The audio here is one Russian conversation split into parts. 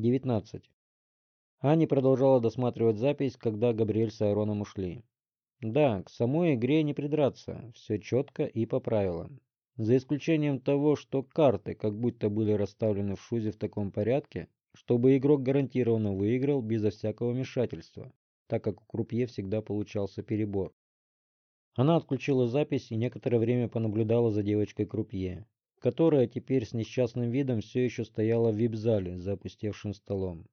19. Аня продолжала досматривать запись, когда Габриэль с Айроном ушли. Да, к самой игре не придраться, все четко и по правилам. За исключением того, что карты как будто были расставлены в шузе в таком порядке, чтобы игрок гарантированно выиграл безо всякого вмешательства, так как у крупье всегда получался перебор. Она отключила запись и некоторое время понаблюдала за девочкой крупье, которая теперь с несчастным видом все еще стояла в вип-зале за опустевшим столом.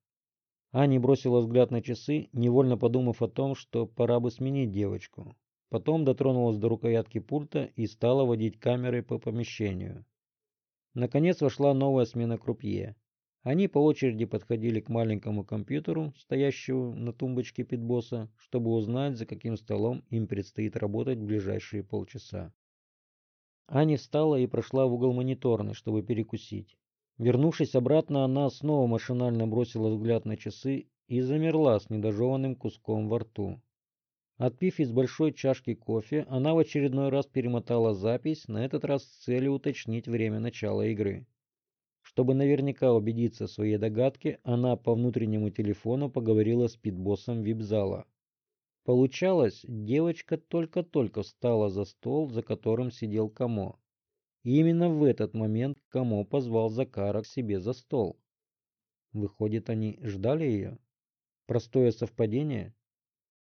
Аня бросила взгляд на часы, невольно подумав о том, что пора бы сменить девочку. Потом дотронулась до рукоятки пульта и стала водить камерой по помещению. Наконец вошла новая смена крупье. Они по очереди подходили к маленькому компьютеру, стоящему на тумбочке питбосса, чтобы узнать, за каким столом им предстоит работать в ближайшие полчаса. Аня встала и прошла в угол мониторной, чтобы перекусить. Вернувшись обратно, она снова машинально бросила взгляд на часы и замерла с недожеванным куском во рту. Отпив из большой чашки кофе, она в очередной раз перемотала запись, на этот раз с целью уточнить время начала игры. Чтобы наверняка убедиться в своей догадке, она по внутреннему телефону поговорила с питбоссом вип-зала. Получалось, девочка только-только встала за стол, за которым сидел Камо. И именно в этот момент Камо позвал Закара к себе за стол. Выходит, они ждали ее? Простое совпадение?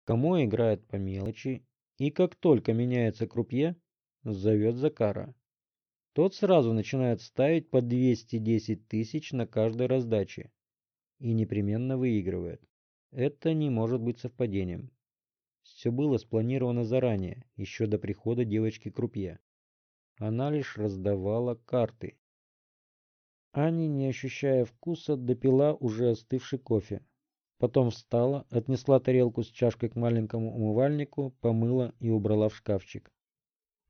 Камо играет по мелочи, и как только меняется крупье, зовет Закара. Тот сразу начинает ставить по 210 тысяч на каждой раздаче и непременно выигрывает. Это не может быть совпадением. Все было спланировано заранее, еще до прихода девочки Крупье. Она лишь раздавала карты. Аня, не ощущая вкуса, допила уже остывший кофе. Потом встала, отнесла тарелку с чашкой к маленькому умывальнику, помыла и убрала в шкафчик.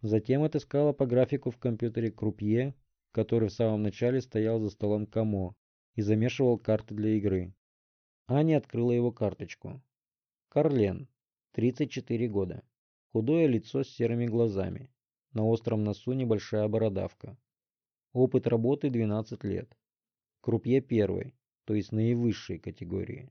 Затем отыскала по графику в компьютере крупье, который в самом начале стоял за столом Камо и замешивал карты для игры. Аня открыла его карточку. Карлен, 34 года. Худое лицо с серыми глазами. На остром носу небольшая бородавка. Опыт работы 12 лет. Крупье первой, то есть наивысшей категории.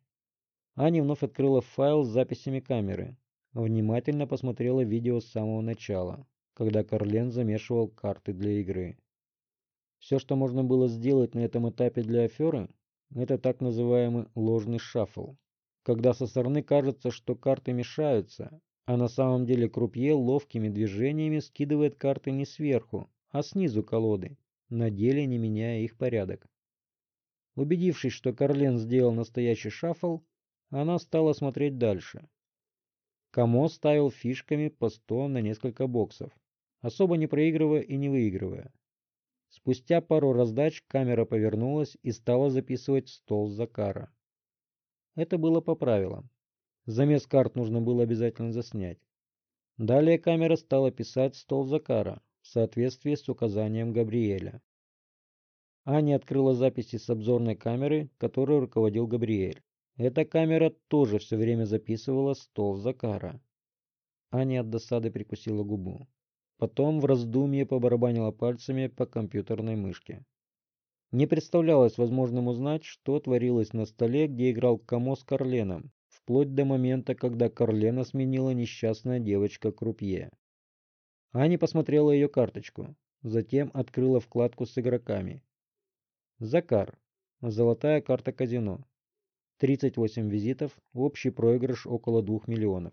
Аня вновь открыла файл с записями камеры. Внимательно посмотрела видео с самого начала когда Карлен замешивал карты для игры. Все, что можно было сделать на этом этапе для аферы, это так называемый ложный шаффл, когда со стороны кажется, что карты мешаются, а на самом деле крупье ловкими движениями скидывает карты не сверху, а снизу колоды, на деле не меняя их порядок. Убедившись, что Карлен сделал настоящий шаффл, она стала смотреть дальше. Камо ставил фишками по 100 на несколько боксов особо не проигрывая и не выигрывая. Спустя пару раздач камера повернулась и стала записывать стол Закара. Это было по правилам. Замес карт нужно было обязательно заснять. Далее камера стала писать стол Закара в соответствии с указанием Габриэля. Аня открыла записи с обзорной камеры, которой руководил Габриэль. Эта камера тоже все время записывала стол Закара. Аня от досады прикусила губу. Потом в раздумье побарабанила пальцами по компьютерной мышке. Не представлялось возможным узнать, что творилось на столе, где играл Камо с Карленом, вплоть до момента, когда Карлена сменила несчастная девочка Крупье. Аня посмотрела ее карточку, затем открыла вкладку с игроками. Закар. Золотая карта казино. 38 визитов, общий проигрыш около 2 миллионов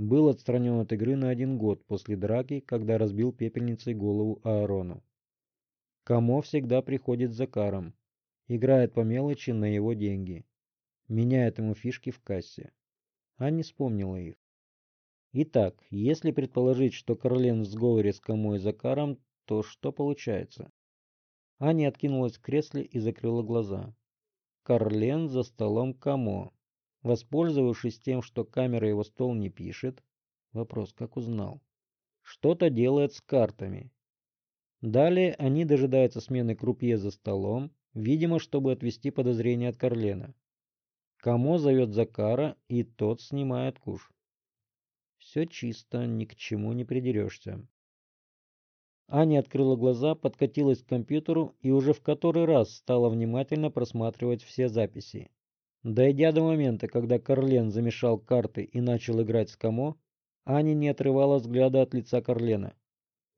был отстранен от игры на один год после драки, когда разбил пепельницей голову Аарону. Камо всегда приходит за каром, играет по мелочи на его деньги, меняет ему фишки в кассе. Аня вспомнила их. Итак, если предположить, что Карлен в сговоре с Камо и Закаром, то что получается? Аня откинулась в кресле и закрыла глаза. Карлен за столом Камо. Воспользовавшись тем, что камера его стол не пишет, вопрос, как узнал, что-то делает с картами. Далее они дожидаются смены крупье за столом, видимо, чтобы отвести подозрения от Карлена. Камо зовет Закара, и тот снимает куш. Все чисто, ни к чему не придерешься. Аня открыла глаза, подкатилась к компьютеру и уже в который раз стала внимательно просматривать все записи. Дойдя до момента, когда Карлен замешал карты и начал играть с Камо, Аня не отрывала взгляда от лица Карлена.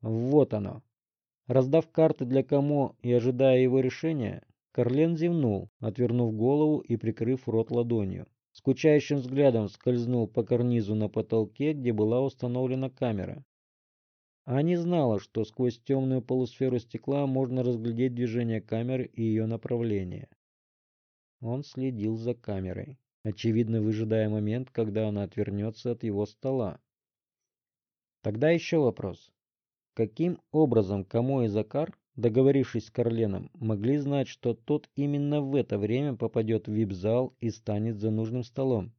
Вот оно. Раздав карты для Камо и ожидая его решения, Карлен зевнул, отвернув голову и прикрыв рот ладонью. Скучающим взглядом скользнул по карнизу на потолке, где была установлена камера. Аня знала, что сквозь темную полусферу стекла можно разглядеть движение камеры и ее направление. Он следил за камерой, очевидно выжидая момент, когда она отвернется от его стола. Тогда еще вопрос. Каким образом Камо и Закар, договорившись с Карленом, могли знать, что тот именно в это время попадет в вип-зал и станет за нужным столом?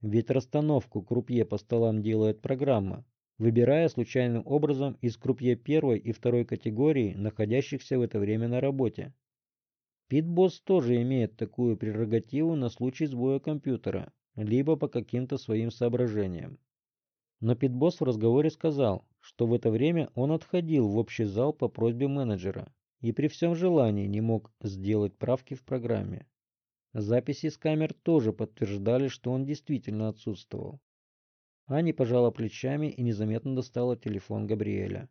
Ведь расстановку крупье по столам делает программа, выбирая случайным образом из крупье первой и второй категории, находящихся в это время на работе. Питбосс тоже имеет такую прерогативу на случай сбоя компьютера, либо по каким-то своим соображениям. Но Питбосс в разговоре сказал, что в это время он отходил в общий зал по просьбе менеджера и при всем желании не мог сделать правки в программе. Записи с камер тоже подтверждали, что он действительно отсутствовал. Аня пожала плечами и незаметно достала телефон Габриэля.